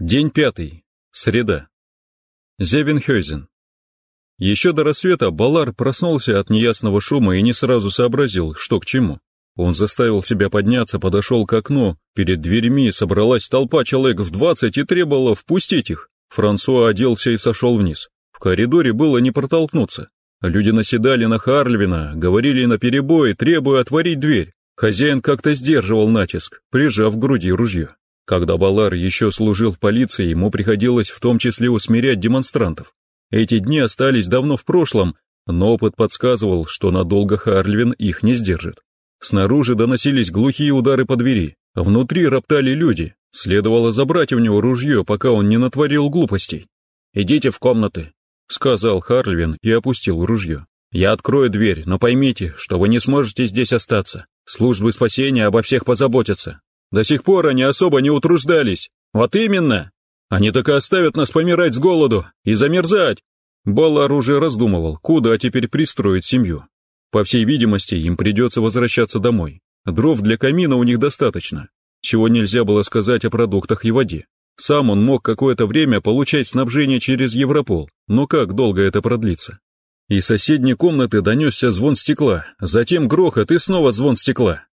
День пятый. Среда. Зевенхёзен. Еще до рассвета Балар проснулся от неясного шума и не сразу сообразил, что к чему. Он заставил себя подняться, подошел к окну, перед дверьми собралась толпа человек в двадцать и требовала впустить их. Франсуа оделся и сошел вниз. В коридоре было не протолкнуться. Люди наседали на Харльвина, говорили наперебой, требуя отворить дверь. Хозяин как-то сдерживал натиск, прижав к груди ружье. Когда Балар еще служил в полиции, ему приходилось в том числе усмирять демонстрантов. Эти дни остались давно в прошлом, но опыт подсказывал, что надолго Харльвин их не сдержит. Снаружи доносились глухие удары по двери, внутри роптали люди, следовало забрать у него ружье, пока он не натворил глупостей. «Идите в комнаты», — сказал Харльвин и опустил ружье. «Я открою дверь, но поймите, что вы не сможете здесь остаться. Службы спасения обо всех позаботятся. До сих пор они особо не утруждались. Вот именно! Они так и оставят нас помирать с голоду и замерзать!» Балар уже раздумывал, куда теперь пристроить семью. По всей видимости, им придется возвращаться домой. Дров для камина у них достаточно, чего нельзя было сказать о продуктах и воде. Сам он мог какое-то время получать снабжение через Европол, но как долго это продлится? Из соседней комнаты донесся звон стекла, затем грохот и снова звон стекла.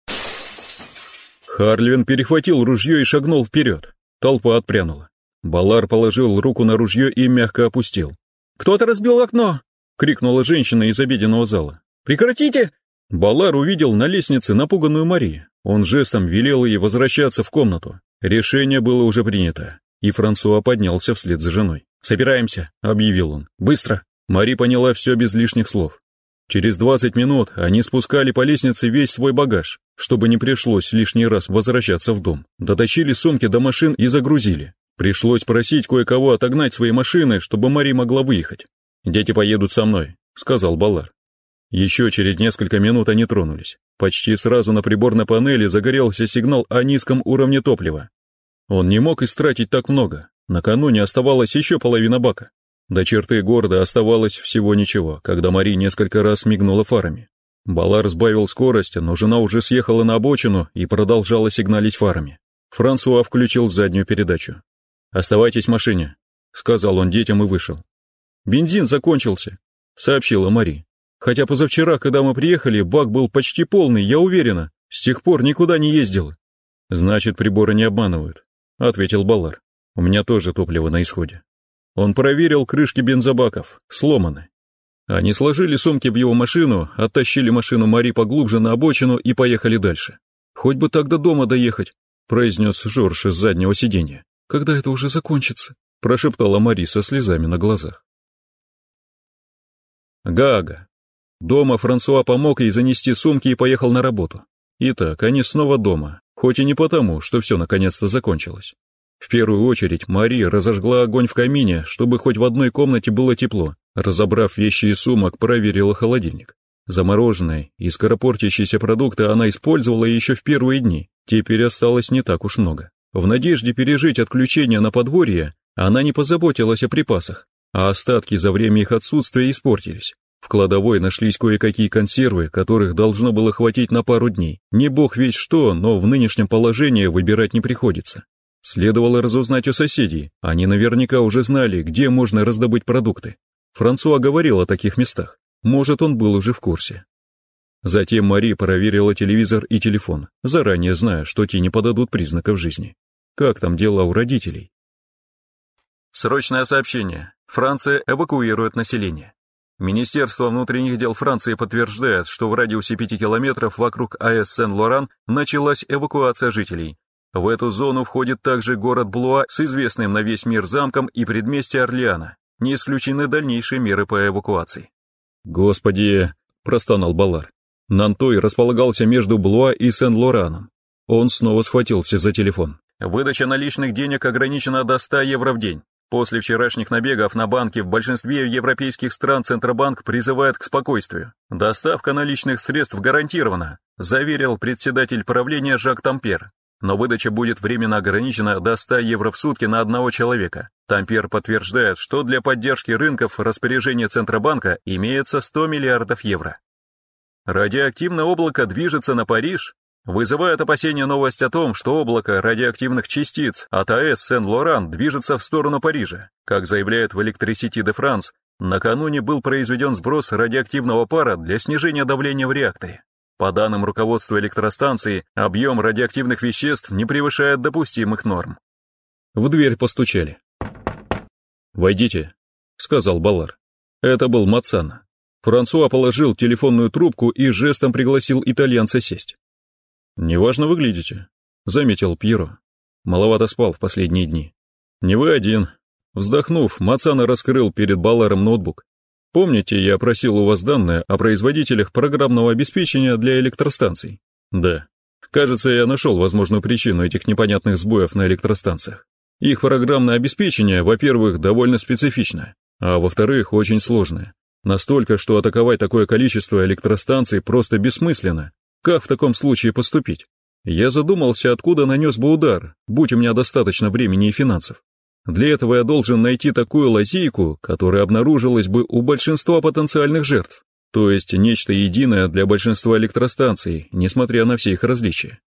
Харльвин перехватил ружье и шагнул вперед. Толпа отпрянула. Балар положил руку на ружье и мягко опустил. «Кто-то разбил окно!» — крикнула женщина из обеденного зала. «Прекратите!» Балар увидел на лестнице напуганную Мари. Он жестом велел ей возвращаться в комнату. Решение было уже принято, и Франсуа поднялся вслед за женой. «Собираемся», — объявил он. «Быстро!» Мари поняла все без лишних слов. Через двадцать минут они спускали по лестнице весь свой багаж, чтобы не пришлось лишний раз возвращаться в дом. Дотащили сумки до машин и загрузили. Пришлось просить кое-кого отогнать свои машины, чтобы Мари могла выехать. «Дети поедут со мной», — сказал Балар. Еще через несколько минут они тронулись. Почти сразу на приборной панели загорелся сигнал о низком уровне топлива. Он не мог истратить так много. Накануне оставалась еще половина бака. До черты города оставалось всего ничего, когда Мари несколько раз мигнула фарами. Балар сбавил скорость, но жена уже съехала на обочину и продолжала сигналить фарами. Франсуа включил заднюю передачу. «Оставайтесь в машине», — сказал он детям и вышел. «Бензин закончился», — сообщила Мари. Хотя позавчера, когда мы приехали, бак был почти полный, я уверена. С тех пор никуда не ездила. Значит, приборы не обманывают, ответил Балар. У меня тоже топливо на исходе. Он проверил крышки бензобаков, сломаны. Они сложили сумки в его машину, оттащили машину Мари поглубже на обочину и поехали дальше. «Хоть бы так до дома доехать», — произнес Жорж из заднего сиденья. «Когда это уже закончится?» — прошептала Мари со слезами на глазах. Гага. Дома Франсуа помог ей занести сумки и поехал на работу. Итак, они снова дома, хоть и не потому, что все наконец-то закончилось. В первую очередь Мария разожгла огонь в камине, чтобы хоть в одной комнате было тепло. Разобрав вещи и сумок, проверила холодильник. Замороженные и скоропортящиеся продукты она использовала еще в первые дни, теперь осталось не так уж много. В надежде пережить отключение на подворье, она не позаботилась о припасах, а остатки за время их отсутствия испортились. В кладовой нашлись кое-какие консервы, которых должно было хватить на пару дней. Не бог весь что, но в нынешнем положении выбирать не приходится. Следовало разузнать у соседей, они наверняка уже знали, где можно раздобыть продукты. Франсуа говорил о таких местах, может, он был уже в курсе. Затем Мари проверила телевизор и телефон, заранее зная, что те не подадут признаков жизни. Как там дела у родителей? Срочное сообщение. Франция эвакуирует население. Министерство внутренних дел Франции подтверждает, что в радиусе 5 километров вокруг АЭС Сен-Лоран началась эвакуация жителей. В эту зону входит также город Блуа с известным на весь мир замком и предместье Орлеана. Не исключены дальнейшие меры по эвакуации. «Господи!» – простонал Балар. Нантой располагался между Блуа и Сен-Лораном. Он снова схватился за телефон. «Выдача наличных денег ограничена до 100 евро в день. После вчерашних набегов на банки в большинстве европейских стран Центробанк призывает к спокойствию. Доставка наличных средств гарантирована, заверил председатель правления Жак Тампер. Но выдача будет временно ограничена до 100 евро в сутки на одного человека. Тампер подтверждает, что для поддержки рынков распоряжения Центробанка имеется 100 миллиардов евро. Радиоактивное облако движется на Париж, Вызывает опасения новость о том, что облако радиоактивных частиц от АЭС Сен-Лоран движется в сторону Парижа. Как заявляет в Electricity de France, накануне был произведен сброс радиоактивного пара для снижения давления в реакторе. По данным руководства электростанции, объем радиоактивных веществ не превышает допустимых норм. В дверь постучали. «Войдите», — сказал Балар. Это был Мацана. Франсуа положил телефонную трубку и жестом пригласил итальянца сесть. «Неважно выглядите», — заметил Пьеро. Маловато спал в последние дни. «Не вы один». Вздохнув, Мацана раскрыл перед Баларом ноутбук. «Помните, я просил у вас данные о производителях программного обеспечения для электростанций?» «Да. Кажется, я нашел возможную причину этих непонятных сбоев на электростанциях. Их программное обеспечение, во-первых, довольно специфичное, а во-вторых, очень сложное. Настолько, что атаковать такое количество электростанций просто бессмысленно. Как в таком случае поступить? Я задумался, откуда нанес бы удар, будь у меня достаточно времени и финансов. Для этого я должен найти такую лазейку, которая обнаружилась бы у большинства потенциальных жертв, то есть нечто единое для большинства электростанций, несмотря на все их различия.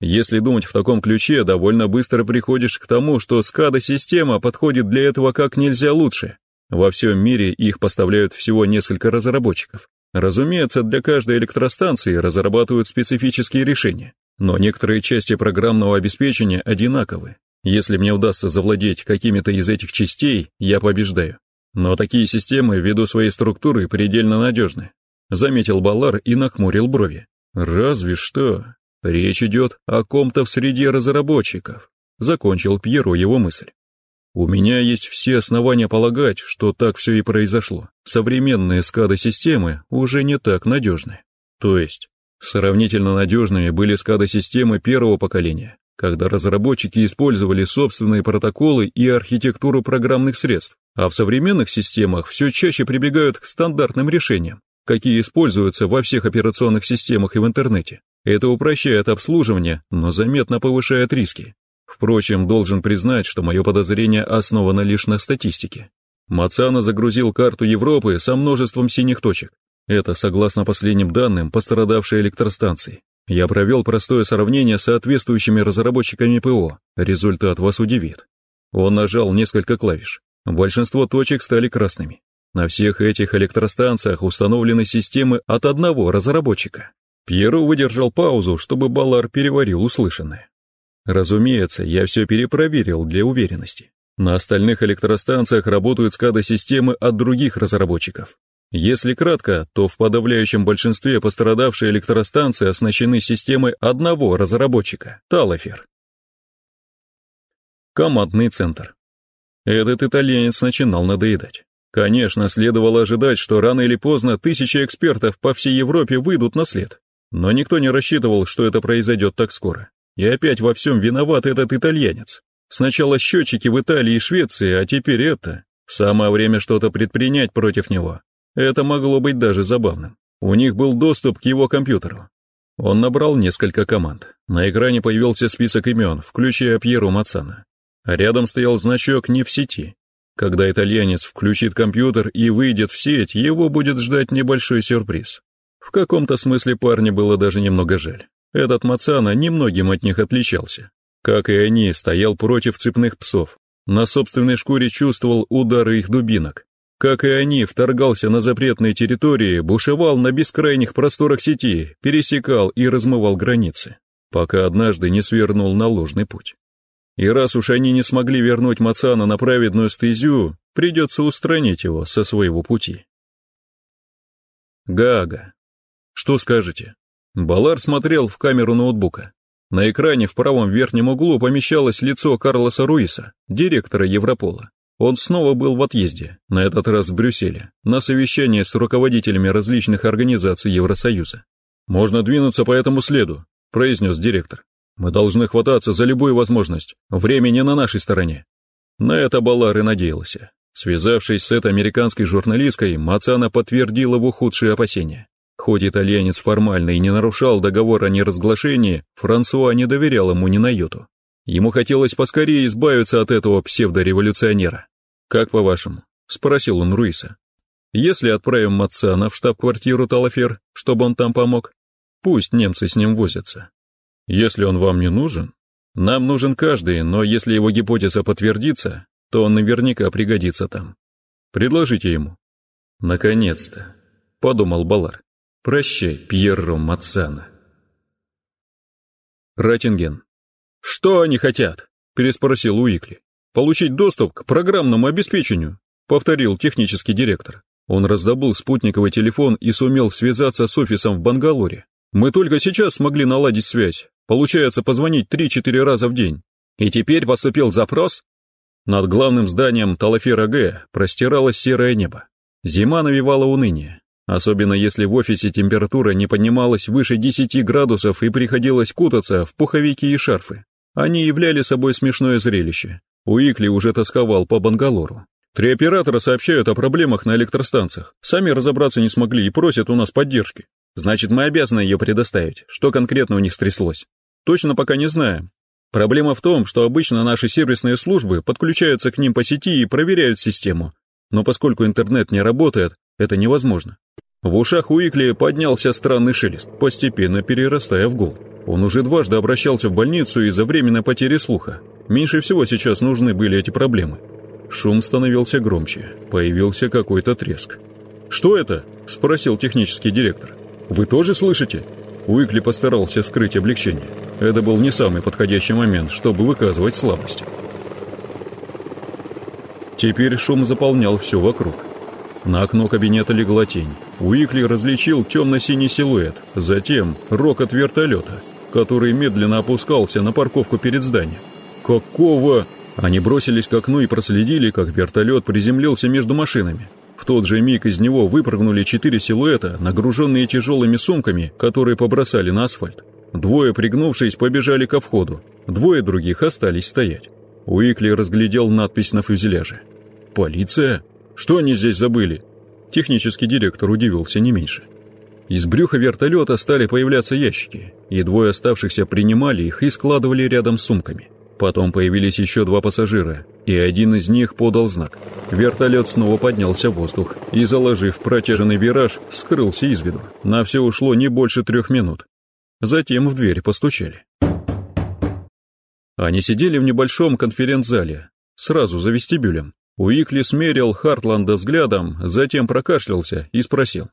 Если думать в таком ключе, довольно быстро приходишь к тому, что SCADA-система подходит для этого как нельзя лучше. Во всем мире их поставляют всего несколько разработчиков, Разумеется, для каждой электростанции разрабатывают специфические решения, но некоторые части программного обеспечения одинаковы. Если мне удастся завладеть какими-то из этих частей, я побеждаю. Но такие системы, ввиду своей структуры, предельно надежны. Заметил Балар и нахмурил брови. Разве что. Речь идет о ком-то в среде разработчиков. Закончил Пьеру его мысль. У меня есть все основания полагать, что так все и произошло. Современные скада-системы уже не так надежны. То есть, сравнительно надежными были скада-системы первого поколения, когда разработчики использовали собственные протоколы и архитектуру программных средств, а в современных системах все чаще прибегают к стандартным решениям, какие используются во всех операционных системах и в интернете. Это упрощает обслуживание, но заметно повышает риски. Впрочем, должен признать, что мое подозрение основано лишь на статистике. Мацана загрузил карту Европы со множеством синих точек. Это, согласно последним данным, пострадавшие электростанции. Я провел простое сравнение с соответствующими разработчиками ПО. Результат вас удивит. Он нажал несколько клавиш. Большинство точек стали красными. На всех этих электростанциях установлены системы от одного разработчика. Пьеро выдержал паузу, чтобы Балар переварил услышанное. Разумеется, я все перепроверил для уверенности. На остальных электростанциях работают SCADA-системы от других разработчиков. Если кратко, то в подавляющем большинстве пострадавшие электростанции оснащены системой одного разработчика – Талофер. Командный центр. Этот итальянец начинал надоедать. Конечно, следовало ожидать, что рано или поздно тысячи экспертов по всей Европе выйдут на след. Но никто не рассчитывал, что это произойдет так скоро. И опять во всем виноват этот итальянец. Сначала счетчики в Италии и Швеции, а теперь это. Самое время что-то предпринять против него. Это могло быть даже забавным. У них был доступ к его компьютеру. Он набрал несколько команд. На экране появился список имен, включая Пьеру Мацана. рядом стоял значок «Не в сети». Когда итальянец включит компьютер и выйдет в сеть, его будет ждать небольшой сюрприз. В каком-то смысле парня было даже немного жаль. Этот Мацана немногим от них отличался. Как и они, стоял против цепных псов. На собственной шкуре чувствовал удары их дубинок. Как и они, вторгался на запретные территории, бушевал на бескрайних просторах сети, пересекал и размывал границы, пока однажды не свернул на ложный путь. И раз уж они не смогли вернуть Мацана на праведную стезю, придется устранить его со своего пути. Гага. Что скажете? Балар смотрел в камеру ноутбука. На экране в правом верхнем углу помещалось лицо Карлоса Руиса, директора Европола. Он снова был в отъезде, на этот раз в Брюсселе, на совещании с руководителями различных организаций Евросоюза. «Можно двинуться по этому следу», — произнес директор. «Мы должны хвататься за любую возможность. Время не на нашей стороне». На это Балар и надеялся. Связавшись с этой американской журналисткой, Мацана подтвердил его худшие опасения. Хоть итальянец формально и не нарушал договор о неразглашении, Франсуа не доверял ему ни на йоту. Ему хотелось поскорее избавиться от этого псевдореволюционера. «Как по-вашему?» — спросил он Руиса. «Если отправим Мацана в штаб-квартиру Талафер, чтобы он там помог, пусть немцы с ним возятся. Если он вам не нужен, нам нужен каждый, но если его гипотеза подтвердится, то он наверняка пригодится там. Предложите ему. Наконец-то, подумал Балар. Прощай, Пьерро Мацана. Ратинген. Что они хотят? Переспросил Уикли. Получить доступ к программному обеспечению, повторил технический директор. Он раздобыл спутниковый телефон и сумел связаться с офисом в Бангалоре. Мы только сейчас смогли наладить связь. Получается позвонить 3-4 раза в день. И теперь поступил запрос? Над главным зданием Талафера Г простиралось серое небо. Зима навевала уныние, особенно если в офисе температура не поднималась выше 10 градусов и приходилось кутаться в пуховики и шарфы. Они являли собой смешное зрелище. Уикли уже тосковал по Бангалору. Три оператора сообщают о проблемах на электростанциях, сами разобраться не смогли и просят у нас поддержки. Значит, мы обязаны ее предоставить. Что конкретно у них стряслось? Точно пока не знаем. Проблема в том, что обычно наши сервисные службы подключаются к ним по сети и проверяют систему. Но поскольку интернет не работает, это невозможно. В ушах Уикли поднялся странный шелест, постепенно перерастая в гул. Он уже дважды обращался в больницу из-за временной потери слуха. Меньше всего сейчас нужны были эти проблемы. Шум становился громче, появился какой-то треск. «Что это?» – спросил технический директор. «Вы тоже слышите?» Уикли постарался скрыть облегчение. Это был не самый подходящий момент, чтобы выказывать слабость. Теперь шум заполнял все вокруг. На окно кабинета легла тень. Уикли различил темно-синий силуэт, затем рокот вертолета, который медленно опускался на парковку перед зданием. «Какого?» Они бросились к окну и проследили, как вертолет приземлился между машинами. В тот же миг из него выпрыгнули четыре силуэта, нагруженные тяжелыми сумками, которые побросали на асфальт. Двое, пригнувшись, побежали ко входу, двое других остались стоять. Уикли разглядел надпись на фюзеляже. «Полиция? Что они здесь забыли?» Технический директор удивился не меньше. Из брюха вертолета стали появляться ящики, и двое оставшихся принимали их и складывали рядом с сумками. Потом появились еще два пассажира, и один из них подал знак. Вертолет снова поднялся в воздух и, заложив протяженный вираж, скрылся из виду. На все ушло не больше трех минут. Затем в дверь постучали. Они сидели в небольшом конференц-зале, сразу за вестибюлем. Уикли смерил Хартланда взглядом, затем прокашлялся и спросил.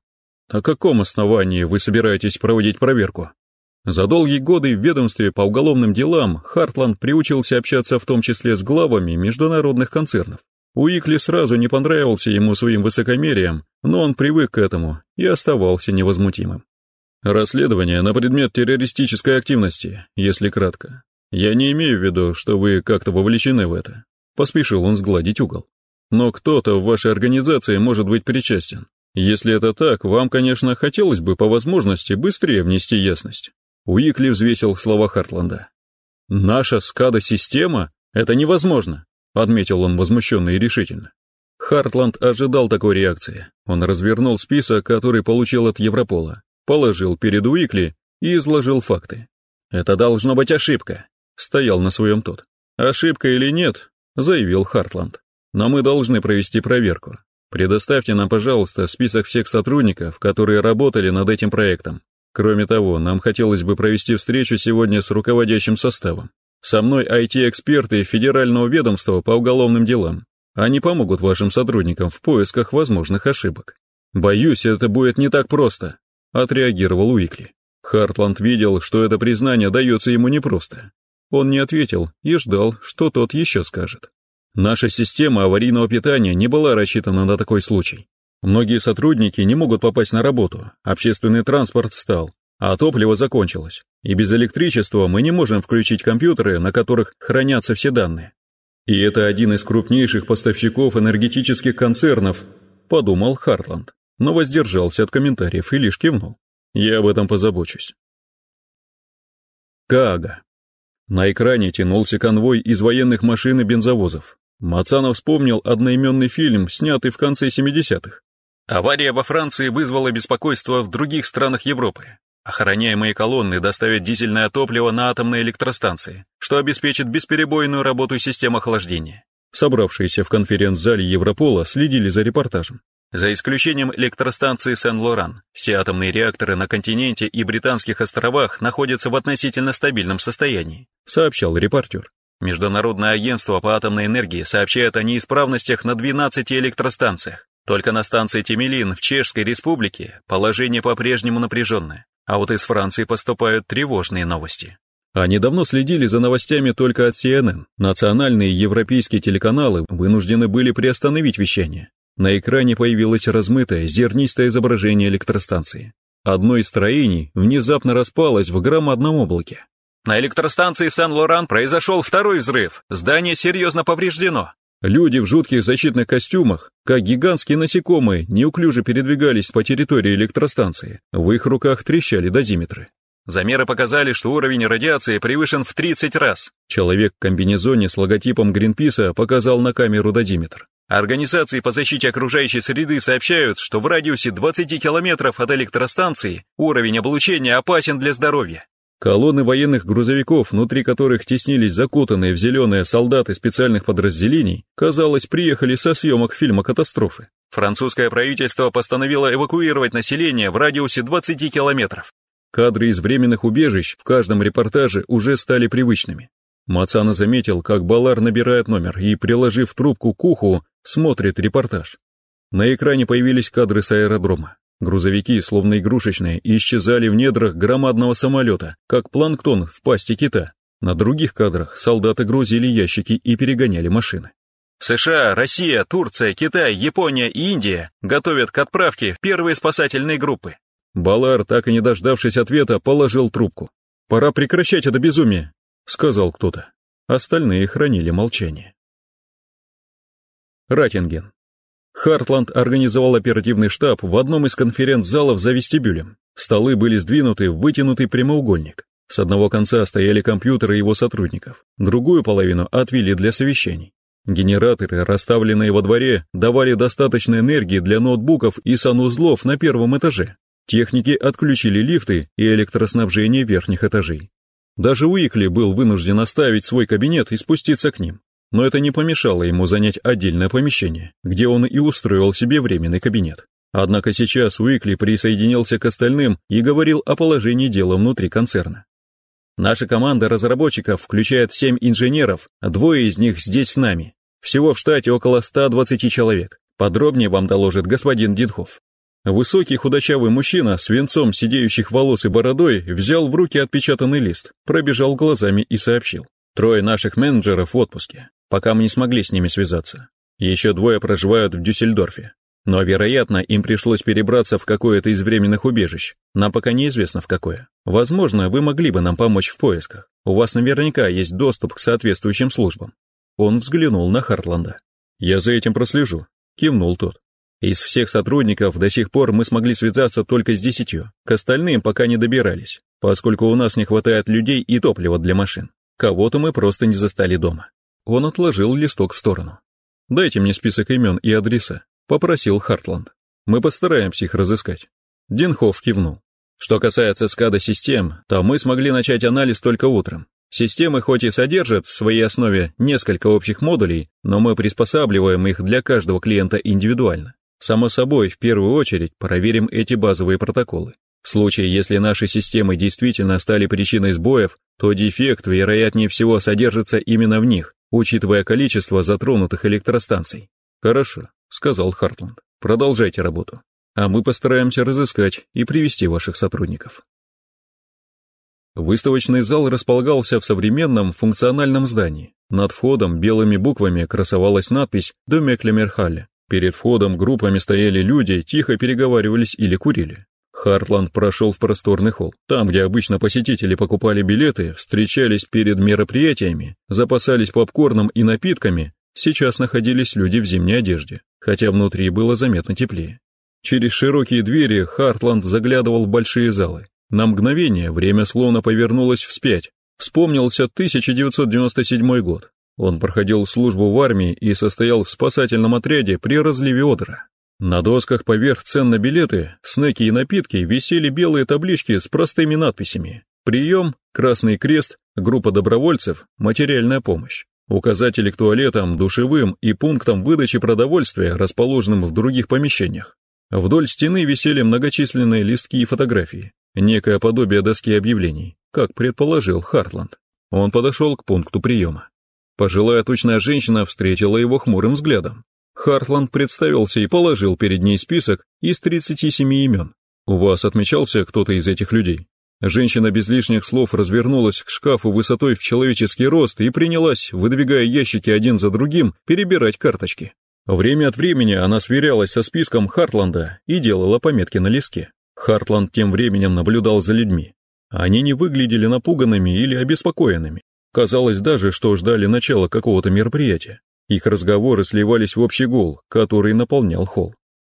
«О каком основании вы собираетесь проводить проверку?» За долгие годы в ведомстве по уголовным делам Хартланд приучился общаться в том числе с главами международных концернов. Уикли сразу не понравился ему своим высокомерием, но он привык к этому и оставался невозмутимым. Расследование на предмет террористической активности, если кратко. Я не имею в виду, что вы как-то вовлечены в это. Поспешил он сгладить угол. Но кто-то в вашей организации может быть причастен. Если это так, вам, конечно, хотелось бы по возможности быстрее внести ясность. Уикли взвесил слова Хартланда. «Наша СКАДА-система? Это невозможно!» — отметил он возмущенно и решительно. Хартланд ожидал такой реакции. Он развернул список, который получил от Европола, положил перед Уикли и изложил факты. «Это должно быть ошибка», — стоял на своем тот. «Ошибка или нет?» — заявил Хартланд. «Но мы должны провести проверку. Предоставьте нам, пожалуйста, список всех сотрудников, которые работали над этим проектом. Кроме того, нам хотелось бы провести встречу сегодня с руководящим составом. Со мной IT-эксперты Федерального ведомства по уголовным делам. Они помогут вашим сотрудникам в поисках возможных ошибок. Боюсь, это будет не так просто, отреагировал Уикли. Хартланд видел, что это признание дается ему непросто. Он не ответил и ждал, что тот еще скажет. Наша система аварийного питания не была рассчитана на такой случай. Многие сотрудники не могут попасть на работу, общественный транспорт встал, а топливо закончилось, и без электричества мы не можем включить компьютеры, на которых хранятся все данные. И это один из крупнейших поставщиков энергетических концернов, подумал Хартланд, но воздержался от комментариев и лишь кивнул. Я об этом позабочусь. Каага. На экране тянулся конвой из военных машин и бензовозов. Мацанов вспомнил одноименный фильм, снятый в конце 70-х. Авария во Франции вызвала беспокойство в других странах Европы. Охраняемые колонны доставят дизельное топливо на атомные электростанции, что обеспечит бесперебойную работу систем охлаждения. Собравшиеся в конференц-зале Европола следили за репортажем. За исключением электростанции Сен-Лоран, все атомные реакторы на континенте и Британских островах находятся в относительно стабильном состоянии, сообщал репортер. Международное агентство по атомной энергии сообщает о неисправностях на 12 электростанциях. Только на станции Темелин в Чешской республике положение по-прежнему напряженное, а вот из Франции поступают тревожные новости. Они давно следили за новостями только от CNN. Национальные европейские телеканалы вынуждены были приостановить вещание. На экране появилось размытое, зернистое изображение электростанции. Одно из строений внезапно распалось в громадном облаке. На электростанции Сан-Лоран произошел второй взрыв. Здание серьезно повреждено. Люди в жутких защитных костюмах, как гигантские насекомые, неуклюже передвигались по территории электростанции. В их руках трещали дозиметры. Замеры показали, что уровень радиации превышен в 30 раз. Человек в комбинезоне с логотипом Гринписа показал на камеру дозиметр. Организации по защите окружающей среды сообщают, что в радиусе 20 километров от электростанции уровень облучения опасен для здоровья. Колонны военных грузовиков, внутри которых теснились закутанные в зеленые солдаты специальных подразделений, казалось, приехали со съемок фильма «Катастрофы». Французское правительство постановило эвакуировать население в радиусе 20 километров. Кадры из временных убежищ в каждом репортаже уже стали привычными. Мацана заметил, как Балар набирает номер и, приложив трубку к уху, смотрит репортаж. На экране появились кадры с аэродрома. Грузовики, словно игрушечные, исчезали в недрах громадного самолета, как планктон в пасти кита. На других кадрах солдаты грузили ящики и перегоняли машины. США, Россия, Турция, Китай, Япония и Индия готовят к отправке первые спасательные группы. Балар, так и не дождавшись ответа, положил трубку. «Пора прекращать это безумие», — сказал кто-то. Остальные хранили молчание. Ратинген. Хартланд организовал оперативный штаб в одном из конференц-залов за вестибюлем. Столы были сдвинуты в вытянутый прямоугольник. С одного конца стояли компьютеры его сотрудников, другую половину отвели для совещаний. Генераторы, расставленные во дворе, давали достаточно энергии для ноутбуков и санузлов на первом этаже. Техники отключили лифты и электроснабжение верхних этажей. Даже Уикли был вынужден оставить свой кабинет и спуститься к ним, но это не помешало ему занять отдельное помещение, где он и устроил себе временный кабинет. Однако сейчас Уикли присоединился к остальным и говорил о положении дела внутри концерна. Наша команда разработчиков включает 7 инженеров, двое из них здесь с нами. Всего в штате около 120 человек. Подробнее вам доложит господин Динхоф. Высокий худощавый мужчина с венцом сидеющих волос и бородой взял в руки отпечатанный лист, пробежал глазами и сообщил. Трое наших менеджеров в отпуске, пока мы не смогли с ними связаться. Еще двое проживают в Дюссельдорфе. Но, вероятно, им пришлось перебраться в какое-то из временных убежищ. Нам пока неизвестно в какое. Возможно, вы могли бы нам помочь в поисках. У вас наверняка есть доступ к соответствующим службам. Он взглянул на Хартланда. Я за этим прослежу, кивнул тот. Из всех сотрудников до сих пор мы смогли связаться только с десятью, к остальным пока не добирались, поскольку у нас не хватает людей и топлива для машин. Кого-то мы просто не застали дома. Он отложил листок в сторону. «Дайте мне список имен и адреса», — попросил Хартланд. «Мы постараемся их разыскать». Динхоф кивнул. Что касается скада-систем, то мы смогли начать анализ только утром. Системы хоть и содержат в своей основе несколько общих модулей, но мы приспосабливаем их для каждого клиента индивидуально. Само собой, в первую очередь проверим эти базовые протоколы. В случае, если наши системы действительно стали причиной сбоев, то дефект, вероятнее всего, содержится именно в них, учитывая количество затронутых электростанций. «Хорошо», — сказал Хартланд. «Продолжайте работу, а мы постараемся разыскать и привести ваших сотрудников». Выставочный зал располагался в современном функциональном здании. Над входом белыми буквами красовалась надпись «Домек Лемерхалле», Перед входом группами стояли люди, тихо переговаривались или курили. Хартланд прошел в просторный холл. Там, где обычно посетители покупали билеты, встречались перед мероприятиями, запасались попкорном и напитками, сейчас находились люди в зимней одежде, хотя внутри было заметно теплее. Через широкие двери Хартланд заглядывал в большие залы. На мгновение время словно повернулось вспять. Вспомнился 1997 год. Он проходил службу в армии и состоял в спасательном отряде при разливе Одера. На досках поверх цен на билеты, снеки и напитки висели белые таблички с простыми надписями. Прием, Красный Крест, группа добровольцев, материальная помощь. указатели к туалетам, душевым и пунктам выдачи продовольствия, расположенным в других помещениях. Вдоль стены висели многочисленные листки и фотографии, некое подобие доски объявлений, как предположил Хартланд. Он подошел к пункту приема. Пожилая тучная женщина встретила его хмурым взглядом. Хартланд представился и положил перед ней список из 37 имен. «У вас отмечался кто-то из этих людей?» Женщина без лишних слов развернулась к шкафу высотой в человеческий рост и принялась, выдвигая ящики один за другим, перебирать карточки. Время от времени она сверялась со списком Хартланда и делала пометки на лиске. Хартланд тем временем наблюдал за людьми. Они не выглядели напуганными или обеспокоенными. Казалось даже, что ждали начала какого-то мероприятия. Их разговоры сливались в общий гул, который наполнял холл.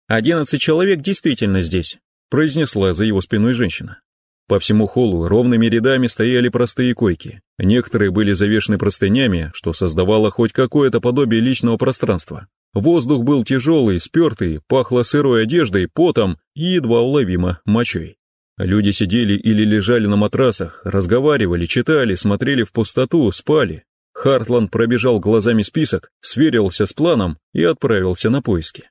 «Одиннадцать человек действительно здесь», — произнесла за его спиной женщина. По всему холлу ровными рядами стояли простые койки. Некоторые были завешены простынями, что создавало хоть какое-то подобие личного пространства. Воздух был тяжелый, спертый, пахло сырой одеждой, потом и едва уловимо мочой. Люди сидели или лежали на матрасах, разговаривали, читали, смотрели в пустоту, спали. Хартланд пробежал глазами список, сверился с планом и отправился на поиски.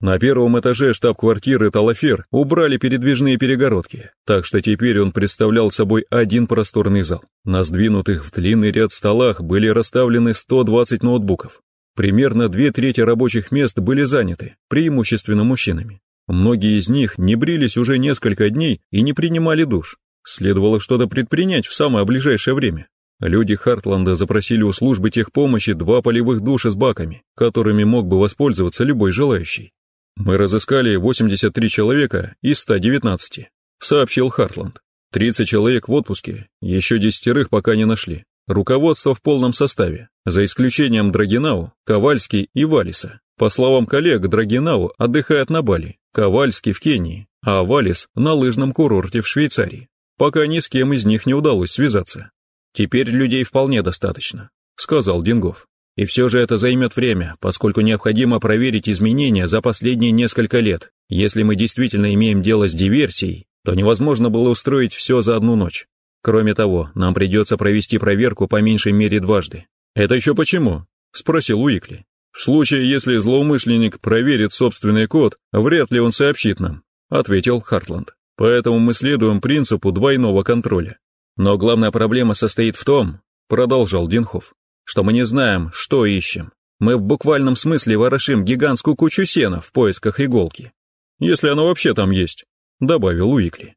На первом этаже штаб-квартиры Талафер убрали передвижные перегородки, так что теперь он представлял собой один просторный зал. На сдвинутых в длинный ряд столах были расставлены 120 ноутбуков. Примерно две трети рабочих мест были заняты, преимущественно мужчинами. Многие из них не брились уже несколько дней и не принимали душ. Следовало что-то предпринять в самое ближайшее время. Люди Хартланда запросили у службы техпомощи два полевых душа с баками, которыми мог бы воспользоваться любой желающий. «Мы разыскали 83 человека из 119», — сообщил Хартланд. 30 человек в отпуске, еще десятерых пока не нашли. Руководство в полном составе, за исключением Драгинау, Ковальский и Валиса. По словам коллег, Драгинау отдыхает на Бали, Ковальский в Кении, а Валис на лыжном курорте в Швейцарии. Пока ни с кем из них не удалось связаться. «Теперь людей вполне достаточно», — сказал Дингов. И все же это займет время, поскольку необходимо проверить изменения за последние несколько лет. Если мы действительно имеем дело с диверсией, то невозможно было устроить все за одну ночь. Кроме того, нам придется провести проверку по меньшей мере дважды. «Это еще почему?» — спросил Уикли. «В случае, если злоумышленник проверит собственный код, вряд ли он сообщит нам», — ответил Хартланд. «Поэтому мы следуем принципу двойного контроля. Но главная проблема состоит в том, — продолжал Динхоф, что мы не знаем, что ищем. Мы в буквальном смысле ворошим гигантскую кучу сена в поисках иголки. Если она вообще там есть, добавил Уикли.